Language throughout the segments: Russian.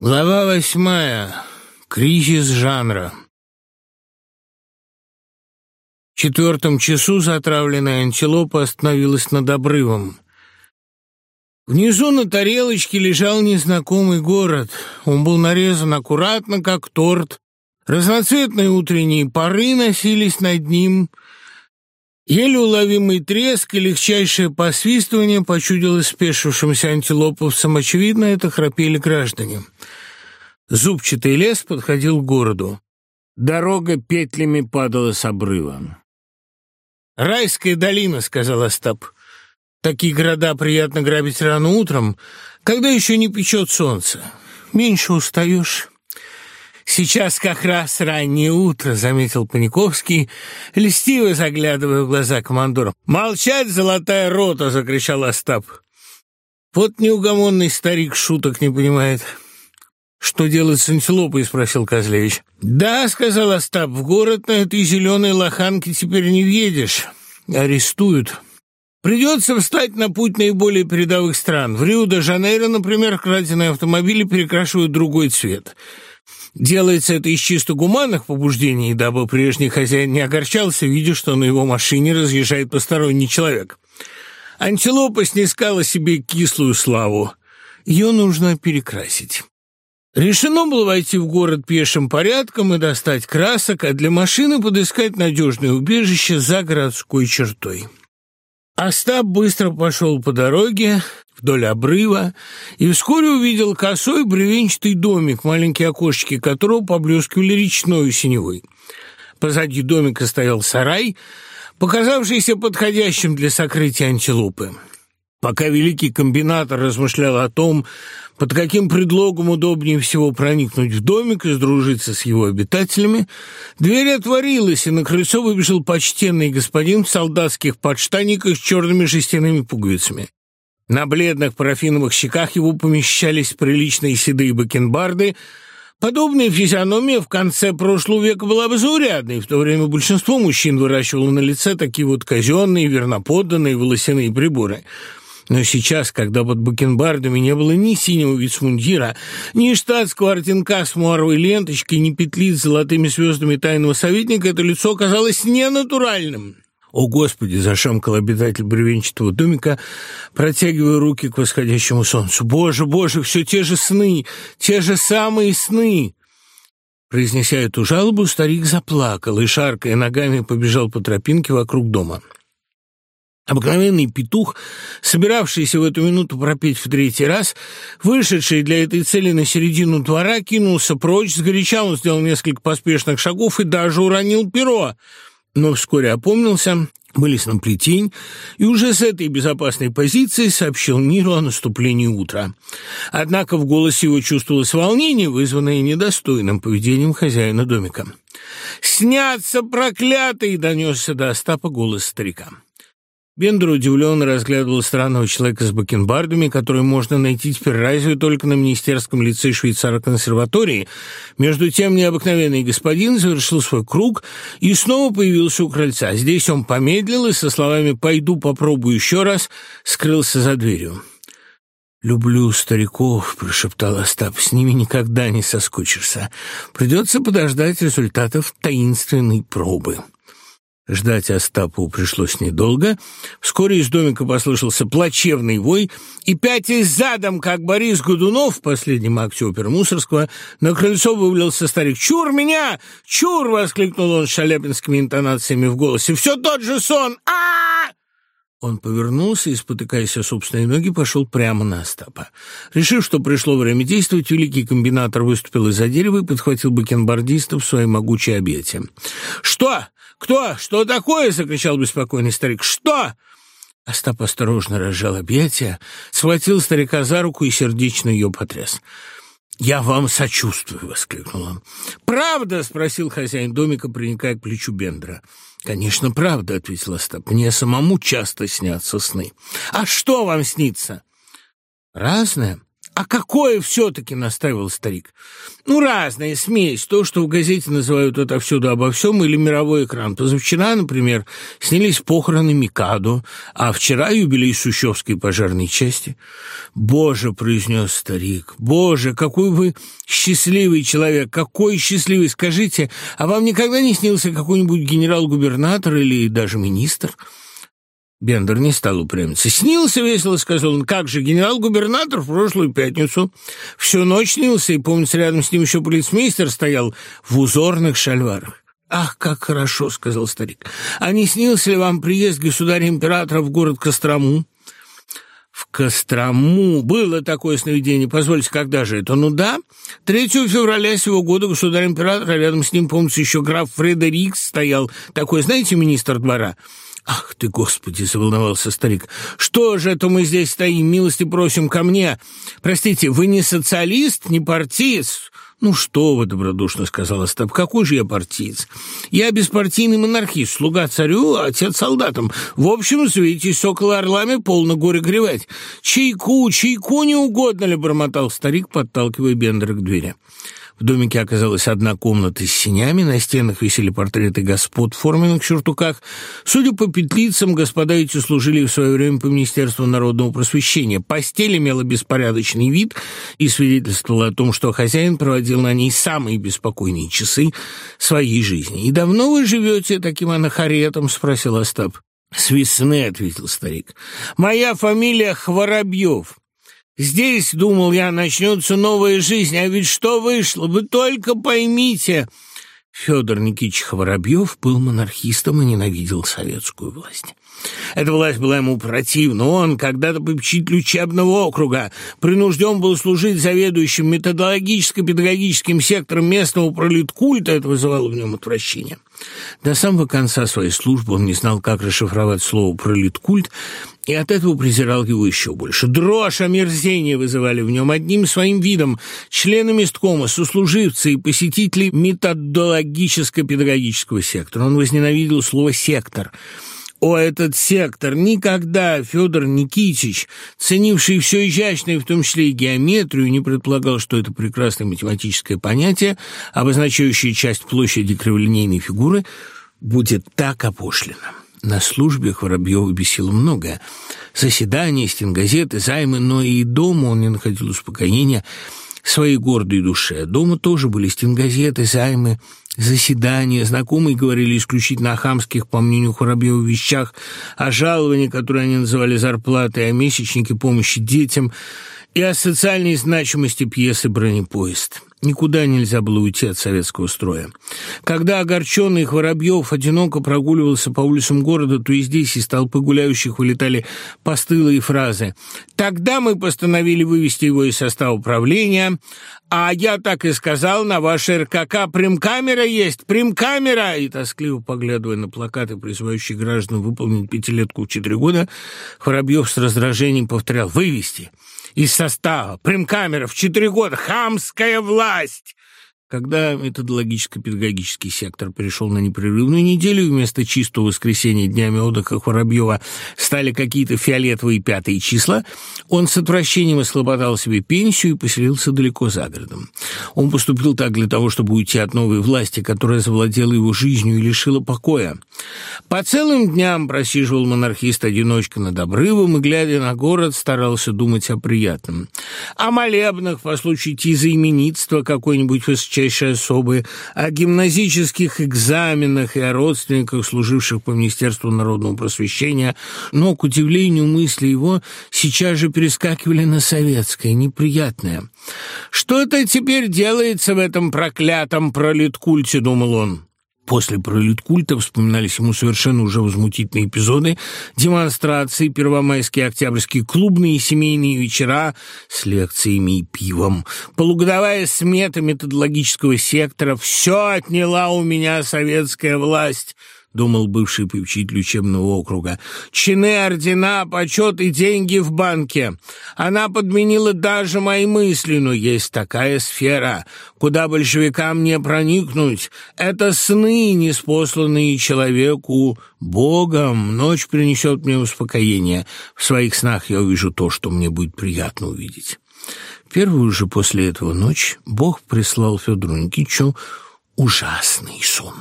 Глава восьмая. Кризис жанра. В четвертом часу затравленная антилопа остановилась над обрывом. Внизу на тарелочке лежал незнакомый город. Он был нарезан аккуратно, как торт. Разноцветные утренние пары носились над ним — Еле уловимый треск и легчайшее посвистывание почудилось спешившимся антилоповцам. Очевидно, это храпели граждане. Зубчатый лес подходил к городу. Дорога петлями падала с обрыва. «Райская долина», — сказал Остап. «Такие города приятно грабить рано утром, когда еще не печет солнце. Меньше устаешь». Сейчас как раз раннее утро, — заметил Паниковский, листиво заглядывая в глаза командора. «Молчать, золотая рота!» — закричал Остап. «Вот неугомонный старик шуток не понимает». «Что делать с антилопой?» — спросил Козлевич. «Да», — сказал Остап, — «в город на этой зеленой лоханке теперь не въедешь. Арестуют». Придется встать на путь наиболее передовых стран. В Рио-де-Жанейро, например, краденые автомобили перекрашивают другой цвет. Делается это из чисто гуманных побуждений, дабы прежний хозяин не огорчался, видя, что на его машине разъезжает посторонний человек. Антилопа снискала себе кислую славу. Ее нужно перекрасить. Решено было войти в город пешим порядком и достать красок, а для машины подыскать надежное убежище за городской чертой. Остап быстро пошел по дороге вдоль обрыва и вскоре увидел косой бревенчатый домик, маленькие окошечки которого поблескивали речной синевой. Позади домика стоял сарай, показавшийся подходящим для сокрытия антилопы пока великий комбинатор размышлял о том, под каким предлогом удобнее всего проникнуть в домик и сдружиться с его обитателями, дверь отворилась, и на крыльцо выбежал почтенный господин в солдатских подштаниках с черными жестяными пуговицами. На бледных парафиновых щеках его помещались приличные седые бакенбарды. Подобная физиономия в конце прошлого века была бы заурядной, в то время большинство мужчин выращивало на лице такие вот казенные, верноподданные волосяные приборы – но сейчас, когда под бакенбардами не было ни синего вицмундира, ни штатского с с муаровой ленточкой, ни петли с золотыми звездами тайного советника, это лицо казалось ненатуральным. «О, Господи!» — зашамкал обитатель бревенчатого домика, протягивая руки к восходящему солнцу. «Боже, Боже, все те же сны! Те же самые сны!» Произнеся эту жалобу, старик заплакал и, шаркая ногами, побежал по тропинке вокруг дома. Обыкновенный петух, собиравшийся в эту минуту пропеть в третий раз, вышедший для этой цели на середину двора, кинулся прочь, сгоряча он сделал несколько поспешных шагов и даже уронил перо. Но вскоре опомнился, вылез на плетень и уже с этой безопасной позиции сообщил миру о наступлении утра. Однако в голосе его чувствовалось волнение, вызванное недостойным поведением хозяина домика. «Снятся проклятый!» — донесся до Остапа голос старика. Бендер удивленно разглядывал странного человека с бакенбардами, который можно найти теперь разве только на министерском лице швейцаро-консерватории. Между тем необыкновенный господин завершил свой круг и снова появился у крыльца. Здесь он помедлил и со словами «пойду попробую еще раз» скрылся за дверью. «Люблю стариков», — прошептал Остап, — «с ними никогда не соскучишься. Придется подождать результатов таинственной пробы». Ждать Остапу пришлось недолго. Вскоре из домика послышался плачевный вой, и, пятясь задом, как Борис Годунов, последнем акте оперы Мусорского, на крыльцо вывалился старик. «Чур меня! Чур!» — воскликнул он шаляпинскими интонациями в голосе. «Все тот же сон! а, -а! Он повернулся и, спотыкаясь о собственные ноги, пошел прямо на Остапа. Решив, что пришло время действовать, великий комбинатор выступил из-за дерева и подхватил бакенбардиста в свои могучие объятия. «Что? Кто? Что такое?» — закричал беспокойный старик. «Что?» Остап осторожно разжал объятия, схватил старика за руку и сердечно ее потряс. «Я вам сочувствую!» — воскликнул он. «Правда?» — спросил хозяин домика, приникая к плечу Бендера. «Конечно, правда!» — ответил Остап. «Мне самому часто снятся сны». «А что вам снится?» «Разное. А какое все-таки, настаивал старик. Ну, разная смесь. То, что в газете называют это отовсюду обо всем, или мировой экран. Позавчера, например, снялись похороны Микадо, а вчера юбилей Сущевской пожарной части. Боже, произнес старик, боже, какой вы счастливый человек, какой счастливый, скажите, а вам никогда не снился какой-нибудь генерал-губернатор или даже министр? — Бендер не стал упрямиться. «Снился весело», — сказал он. «Как же, генерал-губернатор в прошлую пятницу всю ночь снился, и, помнится, рядом с ним еще полицмейстер стоял в узорных шальварах». «Ах, как хорошо», — сказал старик. «А не снился ли вам приезд государя-императора в город Кострому?» «В Кострому было такое сновидение. Позвольте, когда же это? Ну да. 3 февраля сего года государь-император, рядом с ним, помнится, еще граф Фредерик стоял. Такой, знаете, министр двора?» Ах ты, Господи, заволновался старик. Что же это мы здесь стоим? Милости просим ко мне. Простите, вы не социалист, не партиец? «Ну что вы, — добродушно сказала Стаб, — какой же я партиец? Я беспартийный монархист, слуга царю, а отец солдатам. В общем, суетись около орлами, полно горе гревать. Чайку, чайку не угодно ли, — бормотал старик, подталкивая Бендера к двери. В домике оказалась одна комната с синями, на стенах висели портреты господ в форменных сюртуках. Судя по петлицам, господа эти служили в свое время по Министерству народного просвещения. Постель имела беспорядочный вид и свидетельствовала о том, что хозяин проводил на ней самые беспокойные часы своей жизни. «И давно вы живете таким анахаретом?» — спросил Остап. «С весны», — ответил старик. «Моя фамилия Хворобьев». Здесь, — думал я, — начнется новая жизнь, а ведь что вышло? Вы только поймите!» Федор Никитич Воробьев был монархистом и ненавидел советскую власть. Эта власть была ему противна. Он, когда-то попечитель учебного округа, принужден был служить заведующим методологическо-педагогическим сектором местного пролеткульта. Это вызывало в нем отвращение. До самого конца своей службы он не знал, как расшифровать слово «пролиткульт», и от этого презирал его еще больше. Дрожь, омерзение вызывали в нем одним своим видом. Члены месткома, сослуживцы и посетители методологического педагогического сектора. Он возненавидел слово «Сектор» О, этот сектор, никогда, Федор Никитич, ценивший все изящное, в том числе и геометрию, не предполагал, что это прекрасное математическое понятие, обозначающее часть площади криволинейной фигуры, будет так опошлено. На службе Воробьева бесило многое. Заседания, стенгазеты, займы, но и дома он не находил успокоения своей гордой душе. Дома тоже были стенгазеты, займы, заседания, знакомые говорили исключительно о хамских, по мнению Хурабьева, вещах, о жаловании, которые они называли зарплатой, о месячнике помощи детям и о социальной значимости пьесы «Бронепоезд». Никуда нельзя было уйти от советского строя. Когда огорченный хворобьев одиноко прогуливался по улицам города, то и здесь из толпы гуляющих вылетали постылые фразы. «Тогда мы постановили вывести его из состава управления, а я так и сказал, на вашей РКК примкамера есть, примкамера!» И тоскливо поглядывая на плакаты, призывающие граждан выполнить пятилетку в четыре года, Воробьев с раздражением повторял «вывести» и состава, примкамеров, четыре года, хамская власть. Когда этот логическо-педагогический сектор перешел на непрерывную неделю, вместо чистого воскресенья днями отдыха Воробьева стали какие-то фиолетовые пятые числа, он с отвращением ослаботал себе пенсию и поселился далеко за городом. Он поступил так для того, чтобы уйти от новой власти, которая завладела его жизнью и лишила покоя. По целым дням просиживал монархист-одиночка над обрывом и, глядя на город, старался думать о приятном. О молебных по случаю тезаименитства какой-нибудь высочайшей жесточайшие особые, о а гимназических экзаменах и о родственниках, служивших по Министерству народного просвещения, но, к удивлению мысли его, сейчас же перескакивали на советское, неприятное. «Что-то теперь делается в этом проклятом пролеткульте», — думал он. После пролет культа вспоминались ему совершенно уже возмутительные эпизоды, демонстрации, первомайские, октябрьские клубные семейные вечера с лекциями и пивом. Полугодовая смета методологического сектора все отняла у меня советская власть — думал бывший попечитель учебного округа. Чины, ордена, почет и деньги в банке. Она подменила даже мои мысли, но есть такая сфера, куда большевикам не проникнуть. Это сны, неспосланные человеку Богом. Ночь принесет мне успокоение. В своих снах я увижу то, что мне будет приятно увидеть. Первую же после этого ночь Бог прислал Федору Никитичу ужасный сон.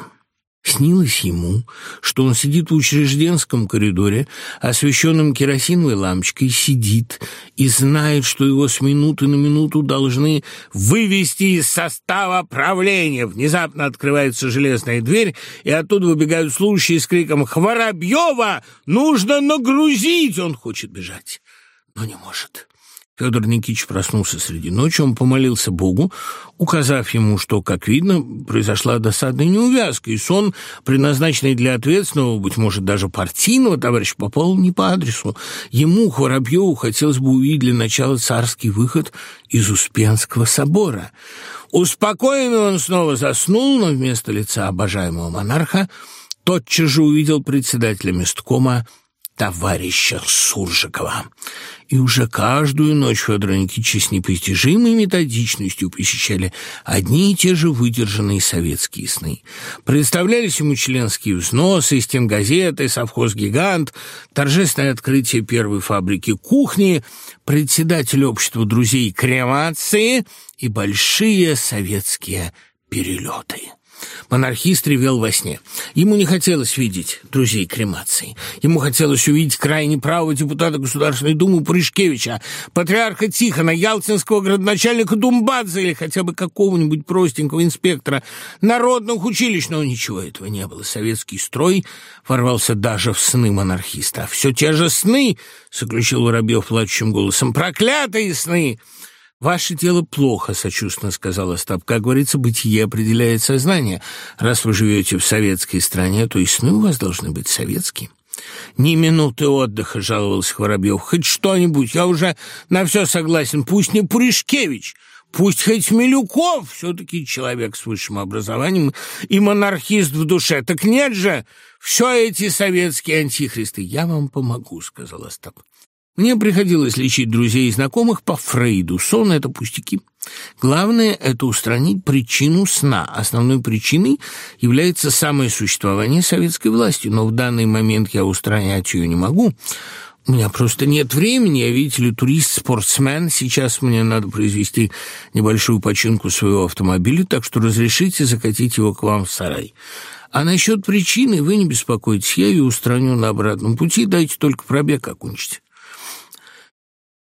Снилось ему, что он сидит в учрежденском коридоре, а освещенном керосиновой лампочкой, сидит и знает, что его с минуты на минуту должны вывести из состава правления. Внезапно открывается железная дверь, и оттуда выбегают служащие с криком «Хворобьева! Нужно нагрузить!» Он хочет бежать, но не может. Федор Никитич проснулся среди ночи, он помолился Богу, указав ему, что, как видно, произошла досадная неувязка, и сон, предназначенный для ответственного, быть может, даже партийного товарища, попал не по адресу. Ему, Хворобьеву, хотелось бы увидеть для начала царский выход из Успенского собора. Успокоенный он снова заснул, но вместо лица обожаемого монарха тотчас же увидел председателя месткома товарища Суржикова. И уже каждую ночь Федороники с непостижимой методичностью посещали одни и те же выдержанные советские сны. Представлялись ему членские взносы, стенгазеты, совхоз-гигант, торжественное открытие первой фабрики кухни, председатель общества друзей кремации и большие советские перелеты. Монархист ревел во сне. Ему не хотелось видеть друзей кремации. Ему хотелось увидеть крайне правого депутата Государственной Думы Пуришкевича, патриарха Тихона, ялтинского градоначальника Думбадзе или хотя бы какого-нибудь простенького инспектора народных училищ, но ничего этого не было. Советский строй ворвался даже в сны монархиста. «Все те же сны!» — заключил Воробьев плачущим голосом. «Проклятые сны!» «Ваше тело плохо», — сочувственно сказала Стаб. «Как говорится, бытие определяет сознание. Раз вы живете в советской стране, то и сны у вас должны быть советские». «Ни минуты отдыха», — жаловался Воробьев. «Хоть что-нибудь, я уже на все согласен. Пусть не Пуришкевич, пусть хоть Милюков, все-таки человек с высшим образованием и монархист в душе. Так нет же, все эти советские антихристы. Я вам помогу», — сказала Остап. Мне приходилось лечить друзей и знакомых по Фрейду. Сон — это пустяки. Главное — это устранить причину сна. Основной причиной является самое существование советской власти. Но в данный момент я устранять ее не могу. У меня просто нет времени. Я, видите ли, турист-спортсмен. Сейчас мне надо произвести небольшую починку своего автомобиля, так что разрешите закатить его к вам в сарай. А насчет причины вы не беспокойтесь. Я ее устраню на обратном пути. Дайте только пробег окончить.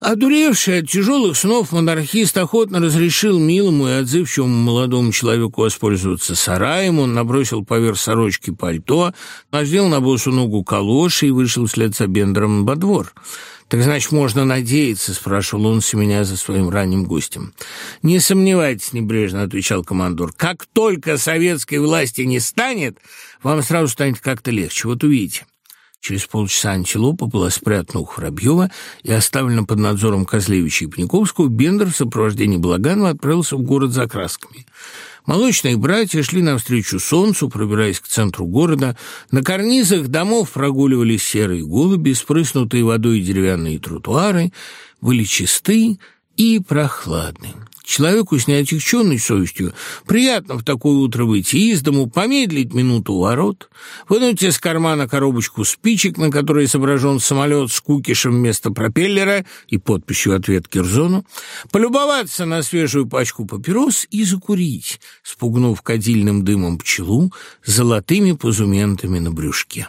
Одуревший от тяжелых снов монархист охотно разрешил милому и отзывчивому молодому человеку воспользоваться сараем. Он набросил поверх сорочки пальто, надел на босу ногу калоши и вышел вслед за Бендером во двор. «Так, значит, можно надеяться?» – спрашивал он с меня за своим ранним гостем. «Не сомневайтесь», – небрежно отвечал командор. «Как только советской власти не станет, вам сразу станет как-то легче. Вот увидите». Через полчаса антилопа была спрятана у Храбьева и оставлена под надзором Козлевича и Пниковского, Бендер в сопровождении Благанова отправился в город за красками. Молочные братья шли навстречу солнцу, пробираясь к центру города. На карнизах домов прогуливались серые голуби, спрыснутые водой деревянные тротуары, были чисты и прохладны. Человеку снять их черной совестью. Приятно в такое утро выйти из дому, помедлить минуту у ворот, вынуть из кармана коробочку спичек, на которой изображен самолет с кукишем вместо пропеллера и подписью «Ответ Кирзону», полюбоваться на свежую пачку папирос и закурить, спугнув кадильным дымом пчелу золотыми позументами на брюшке.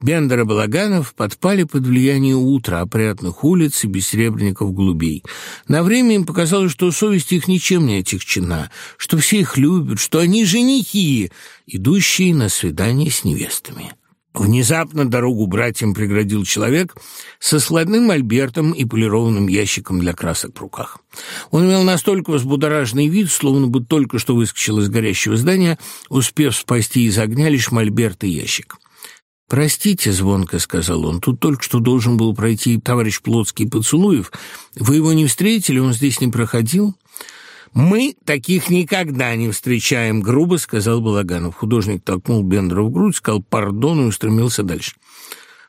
Бендер и Балаганов подпали под влияние утра, опрятных улиц и бессребренников голубей. На время им показалось, что совесть их ничем не отягчена, что все их любят, что они женихи, идущие на свидание с невестами. Внезапно дорогу братьям преградил человек со складным альбертом и полированным ящиком для красок в руках. Он имел настолько взбудораженный вид, словно бы только что выскочил из горящего здания, успев спасти из огня лишь мольберт и ящик. «Простите», — звонко сказал он, — «тут только что должен был пройти товарищ Плотский Поцелуев. Вы его не встретили? Он здесь не проходил?» «Мы таких никогда не встречаем», — грубо сказал Балаганов. Художник толкнул Бендера в грудь, сказал «пардон» и устремился дальше.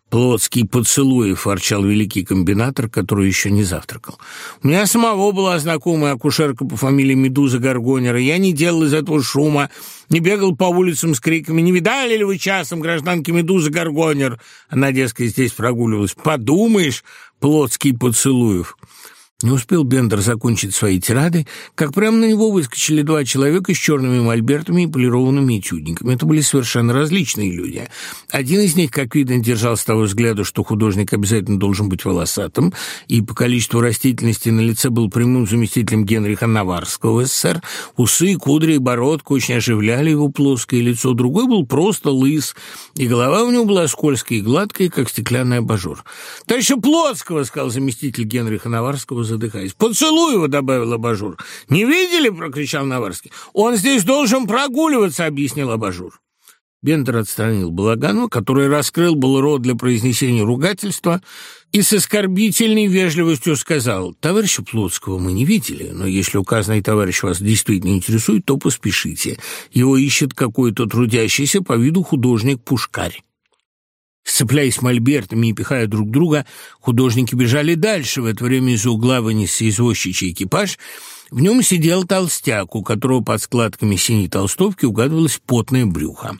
Плотский поцелуев, — ворчал великий комбинатор, который еще не завтракал. У меня самого была знакомая акушерка по фамилии Медуза Гаргонера. Я не делал из этого шума, не бегал по улицам с криками «Не видали ли вы часом гражданки Медуза Горгонер, Она, дескать, здесь прогуливалась. «Подумаешь, Плотский поцелуев!» Не успел Бендер закончить свои тирады, как прямо на него выскочили два человека с черными мольбертами и полированными этюдниками. Это были совершенно различные люди. Один из них, как видно, держал с того взгляда, что художник обязательно должен быть волосатым, и по количеству растительности на лице был прямым заместителем Генриха Наварского СССР. Усы, кудри и бородка очень оживляли его плоское лицо. Другой был просто лыс, и голова у него была скользкая и гладкая, как стеклянный абажур. «Товарища Плотского!» — сказал заместитель Генриха Наварского задыхаясь. «Поцелуева!» — добавил Абажур. «Не видели?» — прокричал Наварский. «Он здесь должен прогуливаться!» — объяснил Абажур. Бендер отстранил Балаганова, который раскрыл было рот для произнесения ругательства, и с оскорбительной вежливостью сказал, «Товарища Плотского мы не видели, но если указанный товарищ вас действительно интересует, то поспешите. Его ищет какой-то трудящийся по виду художник-пушкарь». Сцепляясь мольбертами и пихая друг друга, художники бежали дальше, В это время из угла вынес извозчичий экипаж. В нем сидел толстяк, у которого под складками синей толстовки угадывалось потное брюхо.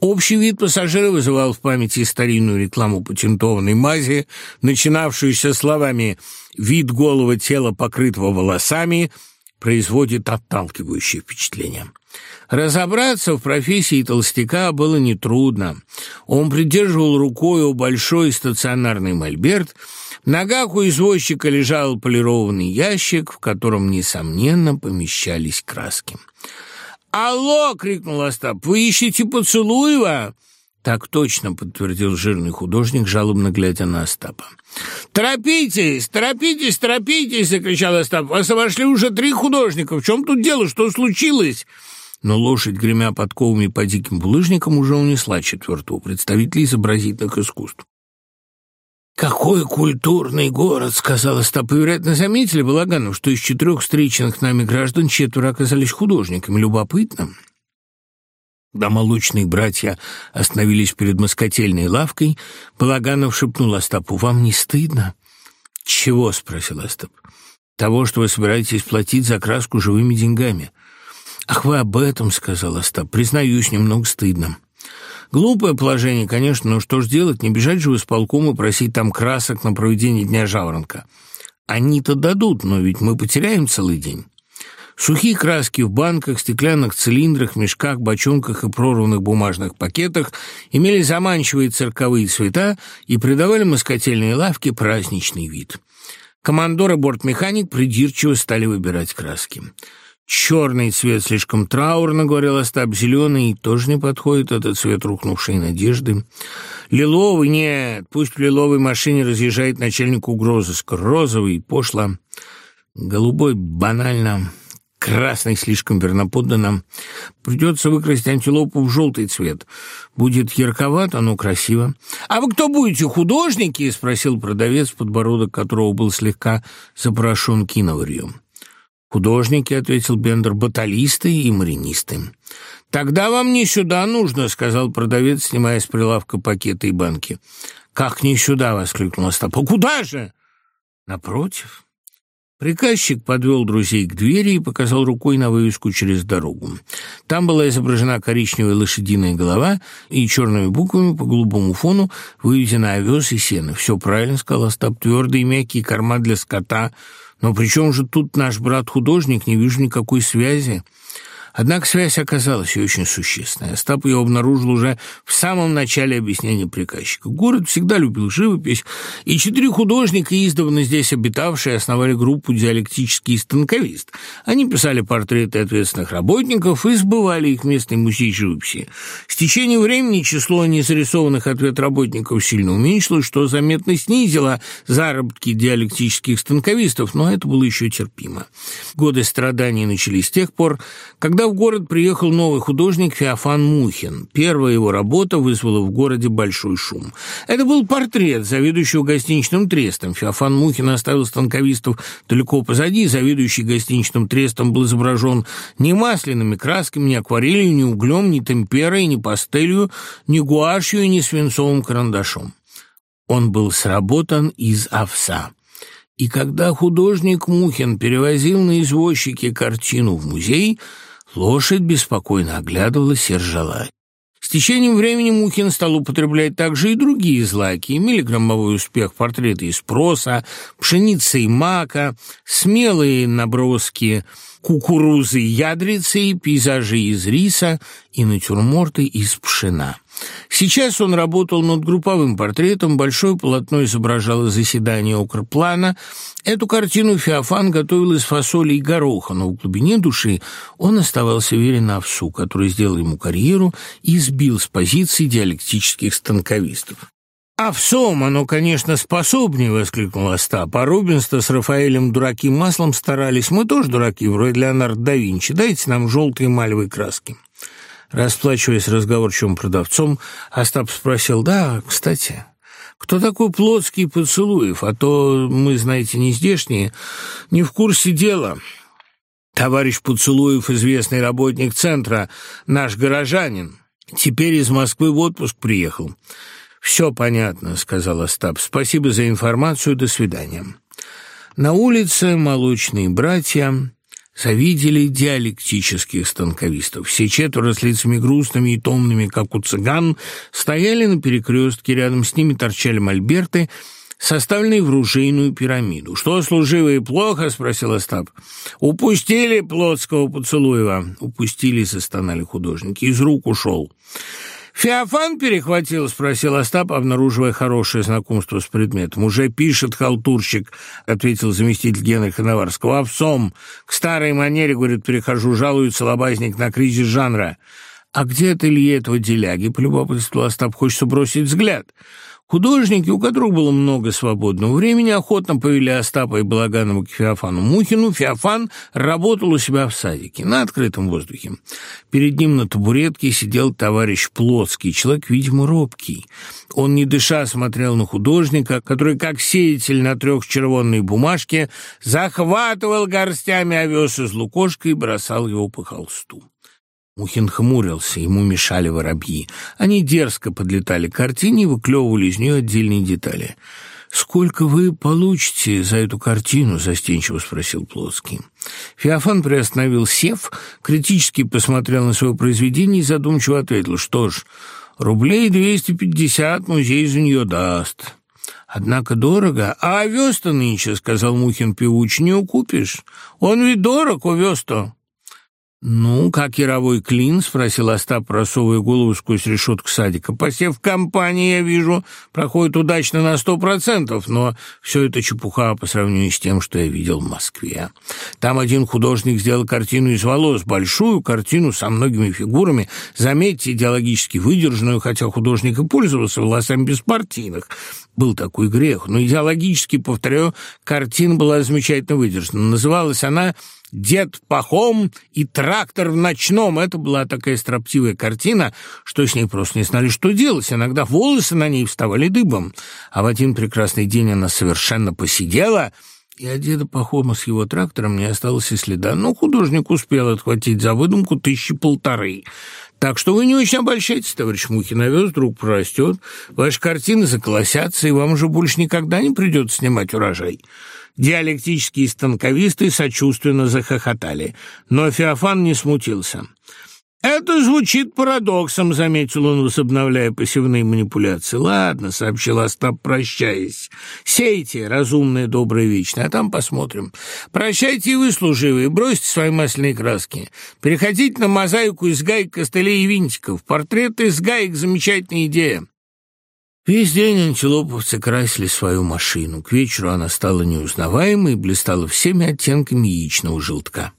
Общий вид пассажира вызывал в памяти старинную рекламу патентованной мази, начинавшуюся словами «Вид голого тела, покрытого волосами», производит отталкивающее впечатление. Разобраться в профессии толстяка было нетрудно. Он придерживал рукою большой стационарный мольберт, в ногах у извозчика лежал полированный ящик, в котором, несомненно, помещались краски. «Алло!» — крикнул Остап. «Вы ищете Поцелуева?» «Так точно», — подтвердил жирный художник, жалобно глядя на Остапа. «Торопитесь, торопитесь, торопитесь!» — закричал Остап. «Вас обошли уже три художника. В чем тут дело? Что случилось?» но лошадь, гремя подковами по диким булыжникам, уже унесла четвертого представителя из изобразительных искусств. «Какой культурный город!» — сказала Остап. Вероятно, заметили Балаганов, что из четырех встреченных нами граждан четверо оказались художниками. Любопытно. Домолочные братья остановились перед москотельной лавкой. Балаганов шепнул Остапу. «Вам не стыдно?» «Чего?» — спросил Остап. «Того, что вы собираетесь платить за краску живыми деньгами». Ах, вы об этом, — сказал Остап. Признаюсь, немного стыдно. Глупое положение, конечно, но что ж делать, не бежать же в исполком и просить там красок на проведение Дня Жаворонка. Они-то дадут, но ведь мы потеряем целый день. Сухие краски в банках, стеклянных цилиндрах, мешках, бочонках и прорванных бумажных пакетах имели заманчивые цирковые цвета и придавали москотельной лавки праздничный вид. Командор и бортмеханик придирчиво стали выбирать краски. Черный цвет слишком траурно говорил Остап, зеленый тоже не подходит этот цвет рухнувшей надежды. Лиловый нет, пусть в лиловой машине разъезжает начальник угрозыск. Розовый пошло, голубой банально, красный слишком верноподданно. Придется выкрасть антилопу в желтый цвет. Будет ярковато, но красиво. «А вы кто будете, художники?» — спросил продавец, подбородок которого был слегка запорошен киноварьем. Художники, — ответил Бендер, — баталисты и маринисты. «Тогда вам не сюда нужно», — сказал продавец, снимая с прилавка пакеты и банки. «Как не сюда?» — воскликнул Остапа. «Куда же?» «Напротив». Приказчик подвел друзей к двери и показал рукой на вывеску через дорогу. Там была изображена коричневая лошадиная голова и черными буквами по голубому фону выведена овес и сено. «Все правильно», — сказал Остап, — «твердый и мягкий корма для скота», но причем же тут наш брат-художник, не вижу никакой связи. Однако связь оказалась все очень существенной. Остап ее обнаружил уже в самом начале объяснения приказчика. Город всегда любил живопись, и четыре художника, издавна здесь обитавшие, основали группу «Диалектический станковист». Они писали портреты ответственных работников и сбывали их местной местный музей живописи. С течением времени число незарисованных ответ работников сильно уменьшилось, что заметно снизило заработки диалектических станковистов, но это было еще терпимо. Годы страданий начались с тех пор, когда когда в город приехал новый художник Феофан Мухин, первая его работа вызвала в городе большой шум. Это был портрет заведующего гостиничным трестом. Феофан Мухин оставил станковистов далеко позади, заведующий гостиничным трестом был изображен не масляными красками, не акварелью, не углем, не темперой, не пастелью, ни гуашью ни свинцовым карандашом. Он был сработан из овса. И когда художник Мухин перевозил на извозчике картину в музей, Лошадь беспокойно оглядывала сержала. С течением времени Мухин стал употреблять также и другие злаки, миллиграммовой успех портрета из проса, пшеницы и мака, смелые наброски кукурузы и ядрицы, пейзажи из риса и натюрморты из пшена. Сейчас он работал над групповым портретом, большое полотно изображало заседание Укрплана. Эту картину Феофан готовил из фасоли и гороха, но в глубине души он оставался верен овсу, который сделал ему карьеру и сбил с позиции диалектических станковистов. «А оно, конечно, способнее!» — воскликнул Остап. «А По-рубинсто с Рафаэлем дураки маслом старались. Мы тоже дураки, вроде Леонардо да Винчи. Дайте нам желтые мальвые краски» расплачиваясь разговорчивым продавцом, Остап спросил, «Да, кстати, кто такой Плотский Поцелуев? А то мы, знаете, не здешние, не в курсе дела». «Товарищ Поцелуев — известный работник центра, наш горожанин. Теперь из Москвы в отпуск приехал». «Все понятно», — сказал Остап. «Спасибо за информацию. До свидания». На улице молочные братья Совители диалектических станковистов, все четверо с лицами грустными и томными, как у цыган, стояли на перекрестке, рядом с ними торчали мольберты, составленные в ружейную пирамиду. «Что, служивые, плохо?» — спросил Остап. «Упустили Плотского поцелуева!» «Упустили», — застонали художники. «Из рук ушел». «Феофан перехватил?» — спросил Остап, обнаруживая хорошее знакомство с предметом. «Уже пишет халтурщик», — ответил заместитель Гена Коноварского. «Овсом! К старой манере, — говорит, — перехожу, жалуется лобазник на кризис жанра». «А где от Ильи этого деляги?» — По любопытству Остап. «Хочется бросить взгляд». Художники, у которых было много свободного времени, охотно повели Остапа и Балаганову к Феофану Мухину. Феофан работал у себя в садике, на открытом воздухе. Перед ним на табуретке сидел товарищ Плотский, человек, видимо, робкий. Он, не дыша, смотрел на художника, который, как сеятель на трех червонной бумажке, захватывал горстями овес из лукошка и бросал его по холсту. Мухин хмурился, ему мешали воробьи. Они дерзко подлетали к картине и выклевывали из нее отдельные детали. «Сколько вы получите за эту картину?» – застенчиво спросил Плотский. Феофан приостановил сев, критически посмотрел на свое произведение и задумчиво ответил, «Что ж, рублей 250 музей за нее даст». «Однако дорого. А овес-то нынче, — сказал Мухин певуч, — не укупишь. Он ведь дорог, овес-то». «Ну, как Яровой Клин?» — спросил Остап, просовывая голову сквозь решетку садика. «Посев компании, я вижу, проходит удачно на сто процентов, но все это чепуха по сравнению с тем, что я видел в Москве. Там один художник сделал картину из волос, большую картину со многими фигурами, заметьте, идеологически выдержанную, хотя художник и пользовался волосами беспартийных. Был такой грех, но идеологически, повторяю, картина была замечательно выдержана. Называлась она дед пахом и трактор в ночном. Это была такая строптивая картина, что с ней просто не знали, что делать. Иногда волосы на ней вставали дыбом. А в один прекрасный день она совершенно посидела... И от деда Пахома с его трактором не осталось и следа, но художник успел отхватить за выдумку тысячи полторы. Так что вы не очень обольщайтесь, товарищ Мухин, а вес вдруг прорастет, ваши картины заколосятся, и вам уже больше никогда не придется снимать урожай. Диалектические станковисты сочувственно захохотали, но Феофан не смутился. Это звучит парадоксом, заметил он, возобновляя пассивные манипуляции. Ладно, сообщил Остап, прощаясь. Сейте, разумные, добрые, вечные, а там посмотрим. Прощайте и вы, служивые, бросьте свои масляные краски. Переходите на мозаику из гаек, костылей и винтиков. Портреты из гаек – замечательная идея. Весь день антилоповцы красили свою машину. К вечеру она стала неузнаваемой и блистала всеми оттенками яичного желтка.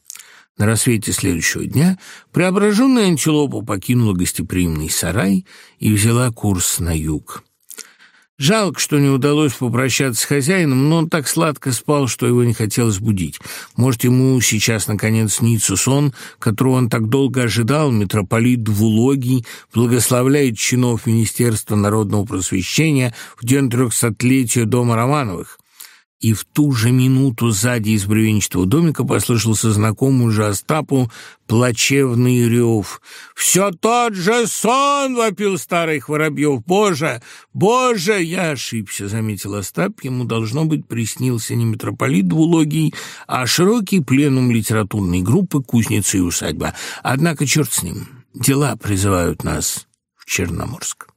На рассвете следующего дня преображенная антилопа покинула гостеприимный сарай и взяла курс на юг. Жалко, что не удалось попрощаться с хозяином, но он так сладко спал, что его не хотелось будить. Может, ему сейчас, наконец, снится сон, которого он так долго ожидал, митрополит Двулогий благословляет чинов Министерства народного просвещения в день трехсотлетия Дома Романовых. И в ту же минуту сзади из бревенчатого домика послышался знакомый же Остапу плачевный рев. «Все тот же сон!» — вопил старый Хворобьев. «Боже! Боже!» — я ошибся, — заметил Остап. Ему, должно быть, приснился не митрополит Двулогий, а широкий пленум литературной группы «Кузница и усадьба». Однако черт с ним, дела призывают нас в Черноморск.